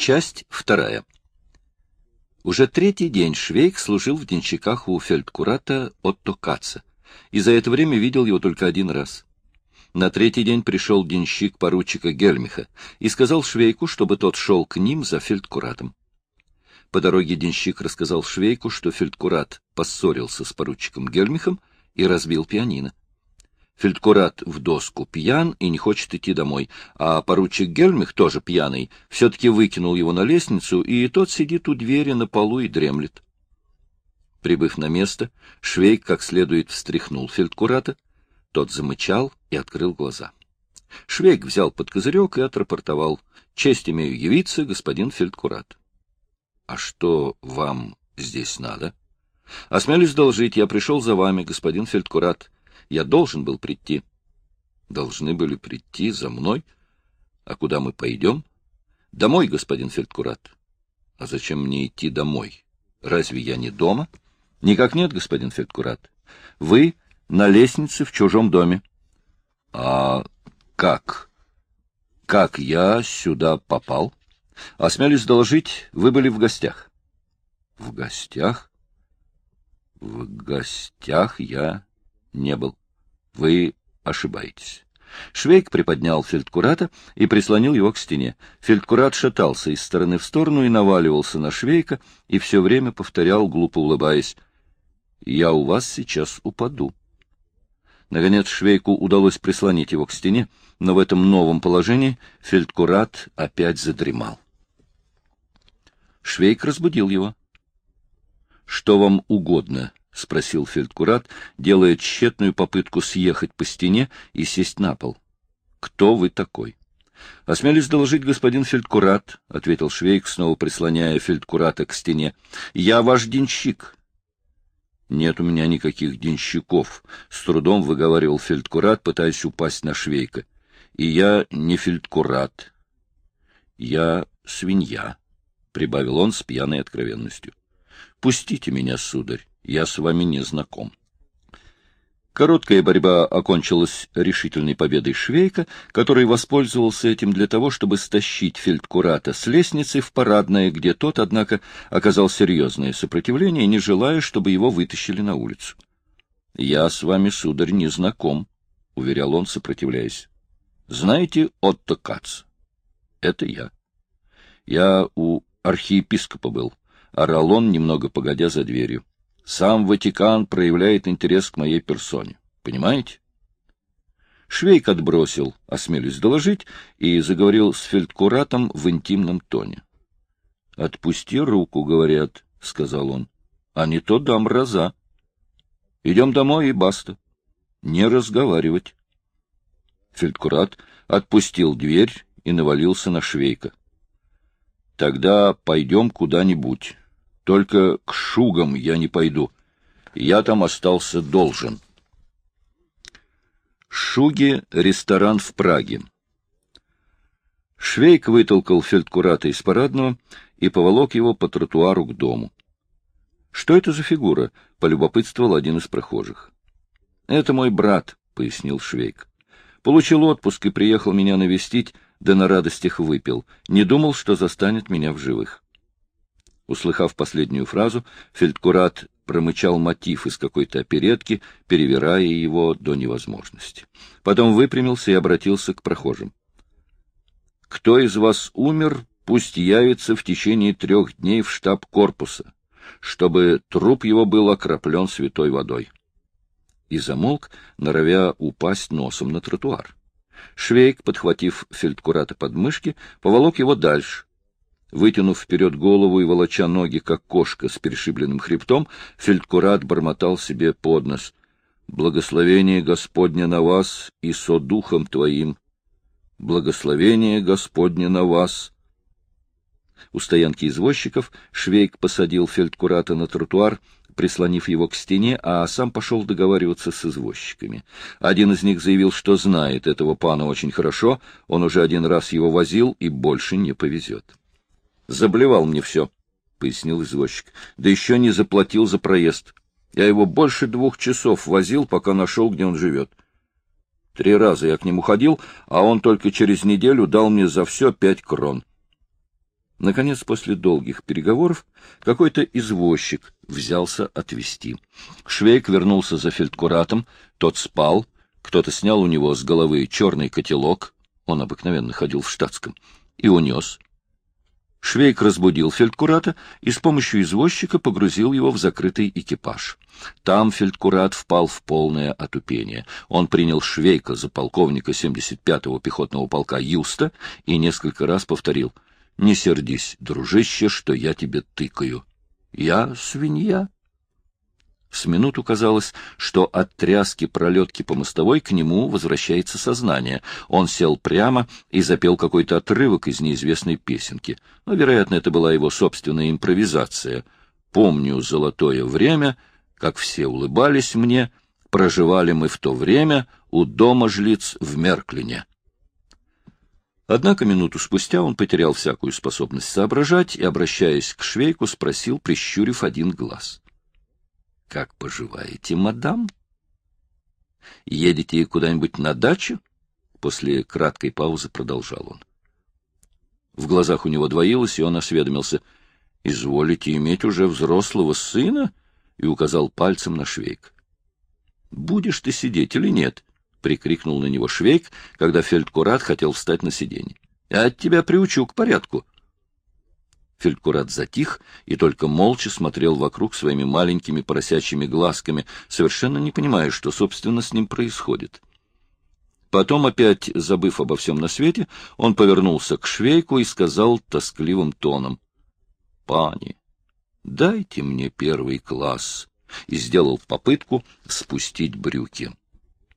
Часть вторая. Уже третий день Швейк служил в денщиках у фельдкурата Отто Каца, и за это время видел его только один раз. На третий день пришел денщик поручика Гельмиха и сказал Швейку, чтобы тот шел к ним за фельдкуратом. По дороге денщик рассказал Швейку, что фельдкурат поссорился с поручиком Гельмихом и разбил пианино. Фельдкурат в доску пьян и не хочет идти домой, а поручик Гельмих, тоже пьяный, все-таки выкинул его на лестницу, и тот сидит у двери на полу и дремлет. Прибыв на место, Швейк как следует встряхнул фельдкурата. Тот замычал и открыл глаза. Швейк взял под козырек и отрапортовал. «Честь имею явиться, господин фельдкурат». «А что вам здесь надо?» «Осмелюсь должить, я пришел за вами, господин фельдкурат». Я должен был прийти. Должны были прийти за мной. А куда мы пойдем? Домой, господин Фельдкурат. А зачем мне идти домой? Разве я не дома? Никак нет, господин Фельдкурат. Вы на лестнице в чужом доме. А как? Как я сюда попал? Осмелюсь доложить, вы были в гостях. В гостях? В гостях я не был. Вы ошибаетесь. Швейк приподнял фельдкурата и прислонил его к стене. Фельдкурат шатался из стороны в сторону и наваливался на Швейка, и все время повторял, глупо улыбаясь, «Я у вас сейчас упаду». Наконец Швейку удалось прислонить его к стене, но в этом новом положении фельдкурат опять задремал. Швейк разбудил его. — Что вам угодно? — спросил фельдкурат, делая тщетную попытку съехать по стене и сесть на пол. — Кто вы такой? — Осмелюсь доложить, господин фельдкурат, — ответил Швейк, снова прислоняя фельдкурата к стене. — Я ваш денщик. — Нет у меня никаких денщиков, — с трудом выговаривал фельдкурат, пытаясь упасть на Швейка. — И я не фельдкурат. — Я свинья, — прибавил он с пьяной откровенностью. — Пустите меня, сударь. Я с вами не знаком. Короткая борьба окончилась решительной победой Швейка, который воспользовался этим для того, чтобы стащить фельдкурата с лестницы в парадное, где тот, однако, оказал серьезное сопротивление, не желая, чтобы его вытащили на улицу. — Я с вами, сударь, не знаком, — уверял он, сопротивляясь. — Знаете Отто Кац? — Это я. Я у архиепископа был, — орал он, немного погодя за дверью. Сам Ватикан проявляет интерес к моей персоне. Понимаете? Швейк отбросил, осмелюсь доложить, и заговорил с фельдкуратом в интимном тоне. — Отпусти руку, — говорят, — сказал он, — а не то дам раза. Идем домой и баста. Не разговаривать. Фельдкурат отпустил дверь и навалился на Швейка. — Тогда пойдем куда-нибудь. Только к шугам я не пойду. Я там остался должен. Шуги — ресторан в Праге. Швейк вытолкал фельдкурата из парадного и поволок его по тротуару к дому. — Что это за фигура? — полюбопытствовал один из прохожих. — Это мой брат, — пояснил Швейк. — Получил отпуск и приехал меня навестить, да на радостях выпил. Не думал, что застанет меня в живых. Услыхав последнюю фразу, фельдкурат промычал мотив из какой-то оперетки, перевирая его до невозможности. Потом выпрямился и обратился к прохожим. — Кто из вас умер, пусть явится в течение трех дней в штаб корпуса, чтобы труп его был окроплен святой водой. И замолк, норовя упасть носом на тротуар. Швейк, подхватив фельдкурата под мышки, поволок его дальше, Вытянув вперед голову и волоча ноги, как кошка с перешибленным хребтом, фельдкурат бормотал себе под нос. «Благословение Господне на вас и со духом твоим! Благословение Господне на вас!» У стоянки извозчиков Швейк посадил фельдкурата на тротуар, прислонив его к стене, а сам пошел договариваться с извозчиками. Один из них заявил, что знает этого пана очень хорошо, он уже один раз его возил и больше не повезет. Заблевал мне все, — пояснил извозчик. — Да еще не заплатил за проезд. Я его больше двух часов возил, пока нашел, где он живет. Три раза я к нему ходил, а он только через неделю дал мне за все пять крон. Наконец, после долгих переговоров, какой-то извозчик взялся отвезти. Швейк вернулся за фельдкуратом, тот спал, кто-то снял у него с головы черный котелок, он обыкновенно ходил в штатском, и унес. Швейк разбудил фельдкурата и с помощью извозчика погрузил его в закрытый экипаж. Там фельдкурат впал в полное отупение. Он принял Швейка за полковника 75-го пехотного полка Юста и несколько раз повторил «Не сердись, дружище, что я тебе тыкаю. Я свинья». С минуту казалось, что от тряски пролетки по мостовой к нему возвращается сознание. Он сел прямо и запел какой-то отрывок из неизвестной песенки. Но, вероятно, это была его собственная импровизация. «Помню золотое время, как все улыбались мне, проживали мы в то время у дома жлиц в Мерклине». Однако минуту спустя он потерял всякую способность соображать и, обращаясь к швейку, спросил, прищурив один глаз — как поживаете, мадам? Едете куда-нибудь на дачу? После краткой паузы продолжал он. В глазах у него двоилось, и он осведомился. — Изволите иметь уже взрослого сына? И указал пальцем на Швейк. — Будешь ты сидеть или нет? — прикрикнул на него Швейк, когда фельдкурат хотел встать на сиденье. — Я тебя приучу к порядку. Фельдкурат затих и только молча смотрел вокруг своими маленькими поросячьими глазками, совершенно не понимая, что, собственно, с ним происходит. Потом, опять забыв обо всем на свете, он повернулся к швейку и сказал тоскливым тоном. — Пани, дайте мне первый класс, и сделал попытку спустить брюки.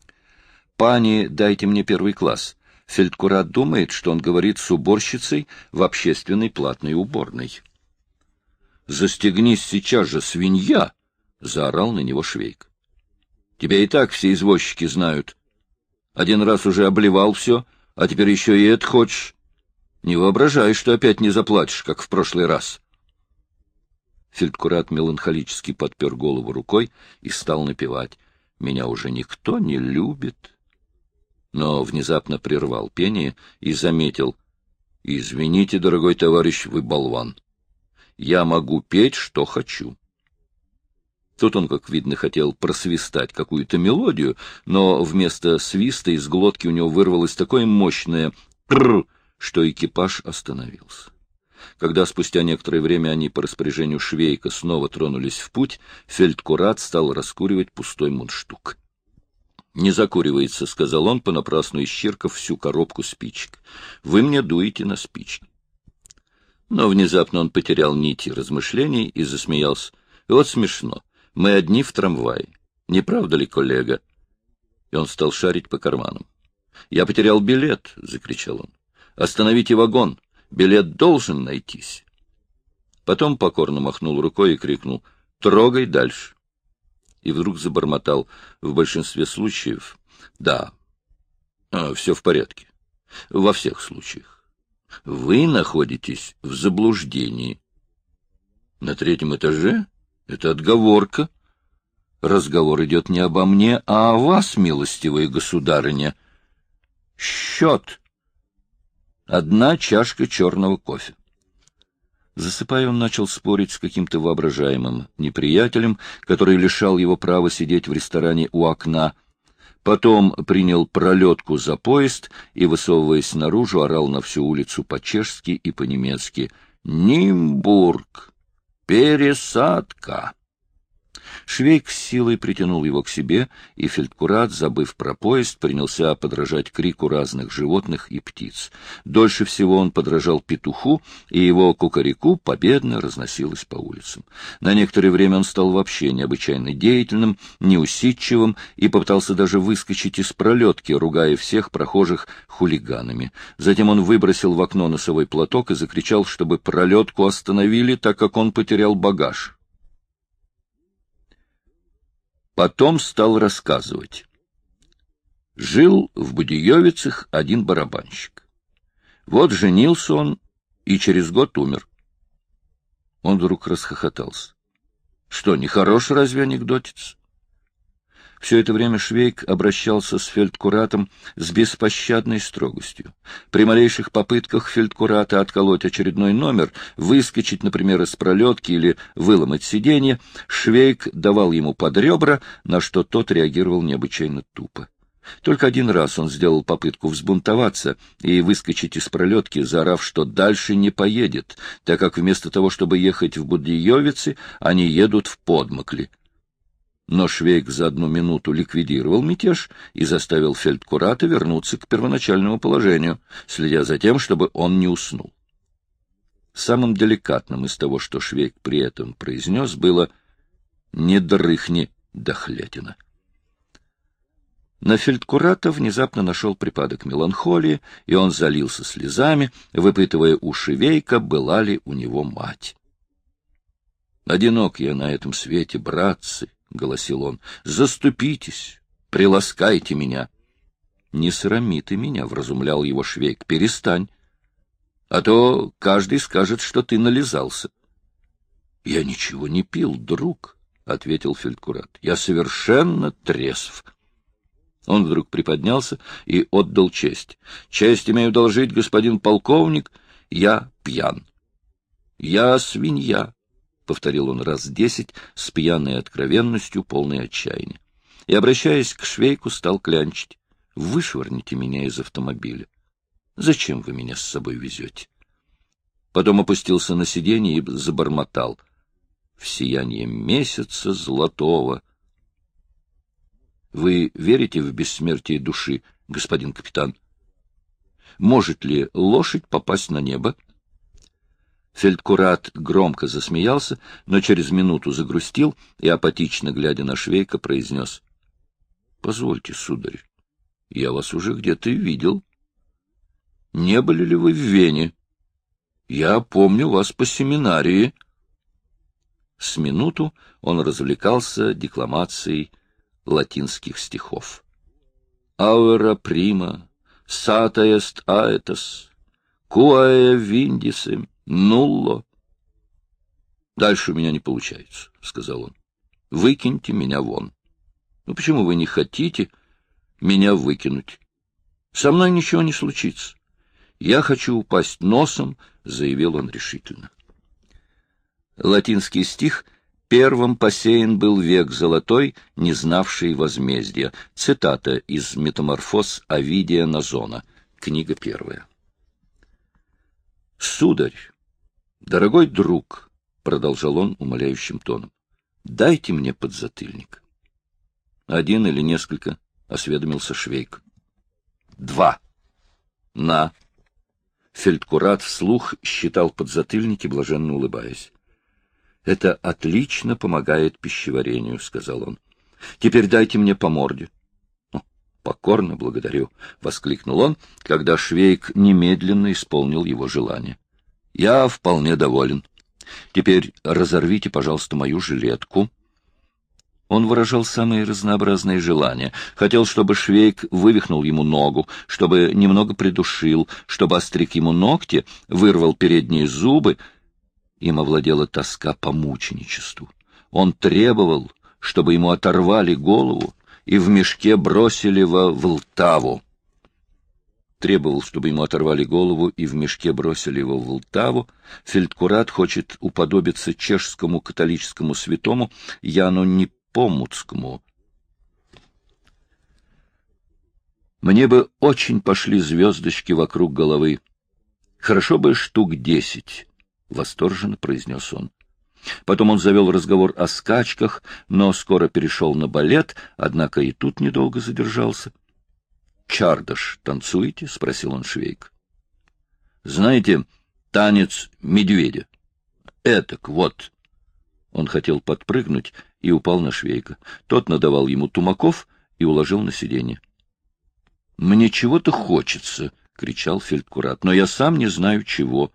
— Пани, дайте мне первый класс, Фельдкурат думает, что он говорит с уборщицей в общественной платной уборной. «Застегнись сейчас же, свинья!» — заорал на него Швейк. «Тебя и так все извозчики знают. Один раз уже обливал все, а теперь еще и это хочешь. Не воображай, что опять не заплатишь, как в прошлый раз». Фельдкурат меланхолически подпер голову рукой и стал напевать. «Меня уже никто не любит» но внезапно прервал пение и заметил. — Извините, дорогой товарищ, вы болван. Я могу петь, что хочу. Тут он, как видно, хотел просвистать какую-то мелодию, но вместо свиста из глотки у него вырвалось такое мощное «тррр», что экипаж остановился. Когда спустя некоторое время они по распоряжению Швейка снова тронулись в путь, фельдкурат стал раскуривать пустой мундштук. Не закуривается, — сказал он, понапрасну исчеркав всю коробку спичек. — Вы мне дуете на спички. Но внезапно он потерял нити размышлений и засмеялся. — Вот смешно. Мы одни в трамвае. Не правда ли, коллега? И он стал шарить по карманам. — Я потерял билет, — закричал он. — Остановите вагон. Билет должен найтись. Потом покорно махнул рукой и крикнул. — Трогай дальше и вдруг забормотал. В большинстве случаев — да, а, все в порядке. Во всех случаях. Вы находитесь в заблуждении. На третьем этаже — это отговорка. Разговор идет не обо мне, а о вас, милостивая государыня. Счет. Одна чашка черного кофе. Засыпая, он начал спорить с каким-то воображаемым неприятелем, который лишал его права сидеть в ресторане у окна. Потом принял пролетку за поезд и, высовываясь наружу, орал на всю улицу по-чешски и по-немецки «Нимбург! Пересадка!» Швейк с силой притянул его к себе, и фельдкурат, забыв про поезд, принялся подражать крику разных животных и птиц. Дольше всего он подражал петуху, и его кукареку победно разносилось по улицам. На некоторое время он стал вообще необычайно деятельным, неусидчивым и попытался даже выскочить из пролетки, ругая всех прохожих хулиганами. Затем он выбросил в окно носовой платок и закричал, чтобы пролетку остановили, так как он потерял багаж. Потом стал рассказывать. Жил в Будиевицах один барабанщик. Вот женился он и через год умер. Он вдруг расхохотался. Что, нехороший разве анекдотец? Все это время Швейк обращался с фельдкуратом с беспощадной строгостью. При малейших попытках фельдкурата отколоть очередной номер, выскочить, например, из пролетки или выломать сиденье, Швейк давал ему под ребра, на что тот реагировал необычайно тупо. Только один раз он сделал попытку взбунтоваться и выскочить из пролетки, заорав, что дальше не поедет, так как вместо того, чтобы ехать в Будиевице, они едут в Подмокли. Но Швейк за одну минуту ликвидировал мятеж и заставил фельдкурата вернуться к первоначальному положению, следя за тем, чтобы он не уснул. Самым деликатным из того, что Швейк при этом произнес, было «Не дрыхни, дохлятина». На фельдкурата внезапно нашел припадок меланхолии, и он залился слезами, выпытывая у Швейка, была ли у него мать. «Одинок я на этом свете, братцы!» — голосил он. — Заступитесь, приласкайте меня. — Не срами ты меня, — вразумлял его Швейк, — перестань. А то каждый скажет, что ты нализался. — Я ничего не пил, друг, — ответил фельдкурат. — Я совершенно трезв. Он вдруг приподнялся и отдал честь. — Честь имею должить, господин полковник, я пьян. — Я свинья, — повторил он раз десять с пьяной откровенностью, полной отчаяния. И, обращаясь к швейку, стал клянчить. — Вышвырните меня из автомобиля. Зачем вы меня с собой везете? Потом опустился на сиденье и забормотал. В сияние месяца золотого. — Вы верите в бессмертие души, господин капитан? Может ли лошадь попасть на небо? — Фельдкурат громко засмеялся, но через минуту загрустил и, апатично глядя на Швейка, произнес. — Позвольте, сударь, я вас уже где-то видел. Не были ли вы в Вене? Я помню вас по семинарии. С минуту он развлекался декламацией латинских стихов. «Ауэра прима, сата эст аэтос, куая виндисем, Нулло. Дальше у меня не получается, — сказал он. Выкиньте меня вон. Ну почему вы не хотите меня выкинуть? Со мной ничего не случится. Я хочу упасть носом, — заявил он решительно. Латинский стих «Первым посеян был век золотой, не знавший возмездия». Цитата из «Метаморфоз Овидия Назона», книга первая. «Сударь, Дорогой друг, — продолжал он умоляющим тоном, — дайте мне подзатыльник. Один или несколько, — осведомился Швейк. Два. На. Фельдкурат вслух считал подзатыльники, блаженно улыбаясь. — Это отлично помогает пищеварению, — сказал он. — Теперь дайте мне по морде. — Покорно благодарю, — воскликнул он, когда Швейк немедленно исполнил его желание. Я вполне доволен. Теперь разорвите, пожалуйста, мою жилетку. Он выражал самые разнообразные желания. Хотел, чтобы Швейк вывихнул ему ногу, чтобы немного придушил, чтобы остриг ему ногти, вырвал передние зубы. Им овладела тоска по мученичеству. Он требовал, чтобы ему оторвали голову и в мешке бросили во Влтаву требовал, чтобы ему оторвали голову и в мешке бросили его в Лтаву. Фельдкурат хочет уподобиться чешскому католическому святому Яну Непомуцкому. Мне бы очень пошли звездочки вокруг головы. Хорошо бы штук десять, — восторженно произнес он. Потом он завел разговор о скачках, но скоро перешел на балет, однако и тут недолго задержался. — Чардаш танцуете? — спросил он Швейк. — Знаете, танец медведя. Этак вот. Он хотел подпрыгнуть и упал на Швейка. Тот надавал ему тумаков и уложил на сиденье. — Мне чего-то хочется, — кричал фельдкурат, — но я сам не знаю чего.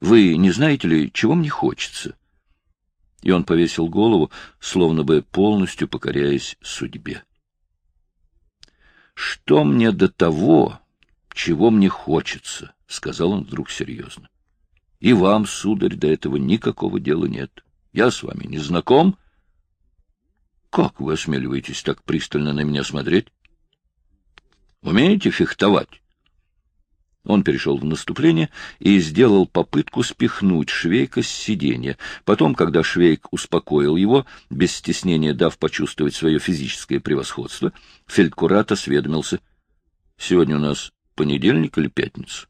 Вы не знаете ли, чего мне хочется? И он повесил голову, словно бы полностью покоряясь судьбе. Что мне до того, чего мне хочется, — сказал он вдруг серьезно. — И вам, сударь, до этого никакого дела нет. Я с вами не знаком. Как вы осмеливаетесь так пристально на меня смотреть? Умеете фехтовать? Он перешел в наступление и сделал попытку спихнуть Швейка с сиденья. Потом, когда Швейк успокоил его, без стеснения дав почувствовать свое физическое превосходство, фельдкурат осведомился. — Сегодня у нас понедельник или пятница?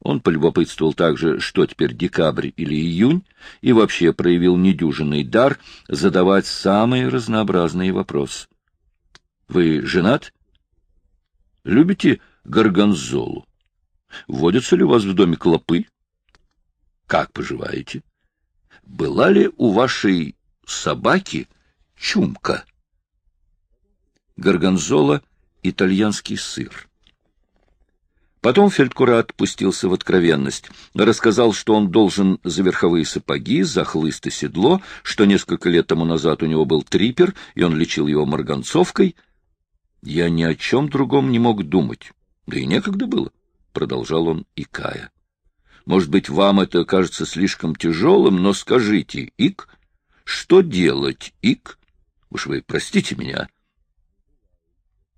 Он полюбопытствовал также, что теперь декабрь или июнь, и вообще проявил недюжинный дар задавать самые разнообразные вопросы. — Вы женат? — Любите горгонзолу? Водятся ли у вас в доме клопы? — Как поживаете? — Была ли у вашей собаки чумка? Горгонзола — итальянский сыр. Потом фельдкурат пустился в откровенность, рассказал, что он должен за верховые сапоги, за хлыст и седло, что несколько лет тому назад у него был трипер, и он лечил его марганцовкой. Я ни о чем другом не мог думать, да и некогда было, — продолжал он, икая. Может быть, вам это кажется слишком тяжелым, но скажите, Ик, что делать, Ик? Уж вы простите меня.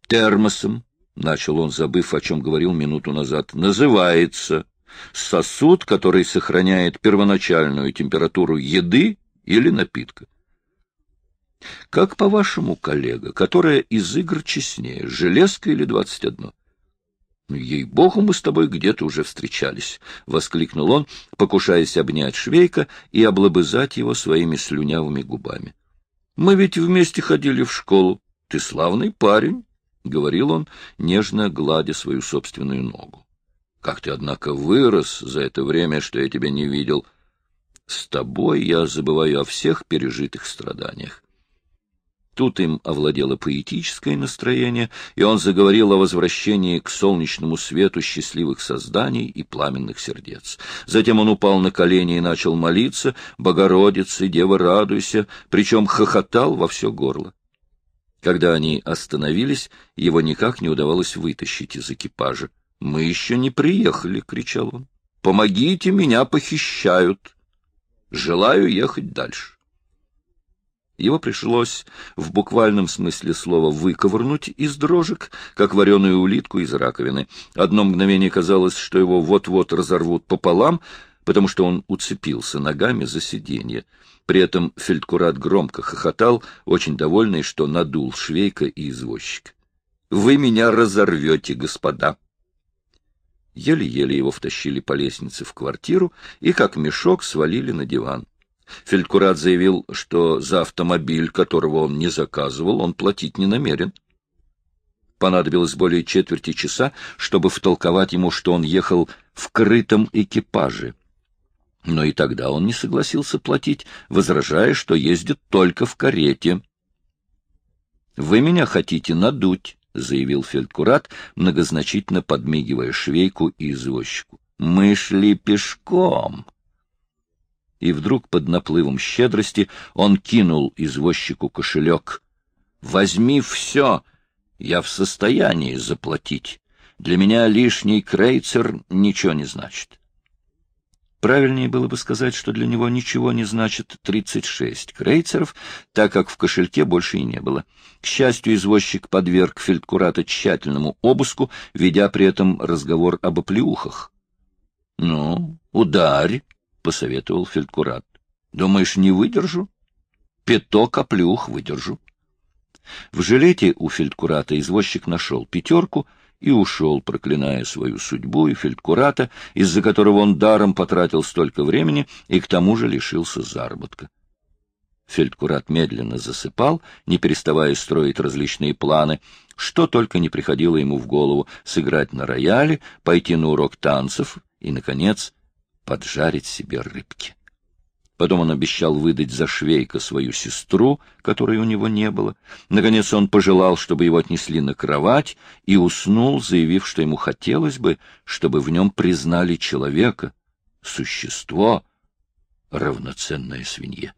Термосом — начал он, забыв, о чем говорил минуту назад, — называется сосуд, который сохраняет первоначальную температуру еды или напитка. Как по-вашему, коллега, которая из игр честнее, железка или двадцать одно? «Ну, — Ей-богу, мы с тобой где-то уже встречались, — воскликнул он, покушаясь обнять Швейка и облобызать его своими слюнявыми губами. — Мы ведь вместе ходили в школу. Ты славный парень. — говорил он, нежно гладя свою собственную ногу. — Как ты, однако, вырос за это время, что я тебя не видел. С тобой я забываю о всех пережитых страданиях. Тут им овладело поэтическое настроение, и он заговорил о возвращении к солнечному свету счастливых созданий и пламенных сердец. Затем он упал на колени и начал молиться «Богородице, Дева, радуйся!», причем хохотал во все горло. Когда они остановились, его никак не удавалось вытащить из экипажа. — Мы еще не приехали, — кричал он. — Помогите, меня похищают. Желаю ехать дальше. Его пришлось в буквальном смысле слова выковырнуть из дрожек, как вареную улитку из раковины. Одно мгновение казалось, что его вот-вот разорвут пополам, потому что он уцепился ногами за сиденье. При этом фельдкурат громко хохотал, очень довольный, что надул швейка и извозчика. — Вы меня разорвете, господа! Еле-еле его втащили по лестнице в квартиру и, как мешок, свалили на диван. Фельдкурат заявил, что за автомобиль, которого он не заказывал, он платить не намерен. Понадобилось более четверти часа, чтобы втолковать ему, что он ехал в крытом экипаже — но и тогда он не согласился платить, возражая, что ездит только в карете. — Вы меня хотите надуть, — заявил фельдкурат, многозначительно подмигивая швейку и извозчику. — Мы шли пешком. И вдруг под наплывом щедрости он кинул извозчику кошелек. — Возьми все, я в состоянии заплатить. Для меня лишний крейцер ничего не значит. — Правильнее было бы сказать, что для него ничего не значит 36 крейцеров, так как в кошельке больше и не было. К счастью, извозчик подверг фельдкурата тщательному обыску, ведя при этом разговор об оплеухах. — Ну, ударь, — посоветовал фельдкурат. — Думаешь, не выдержу? — Пяток оплеух выдержу. В жилете у фельдкурата извозчик нашел пятерку — и ушел, проклиная свою судьбу и фельдкурата, из-за которого он даром потратил столько времени и к тому же лишился заработка. Фельдкурат медленно засыпал, не переставая строить различные планы, что только не приходило ему в голову — сыграть на рояле, пойти на урок танцев и, наконец, поджарить себе рыбки. Потом он обещал выдать за швейка свою сестру, которой у него не было. Наконец он пожелал, чтобы его отнесли на кровать, и уснул, заявив, что ему хотелось бы, чтобы в нем признали человека, существо, равноценное свинье.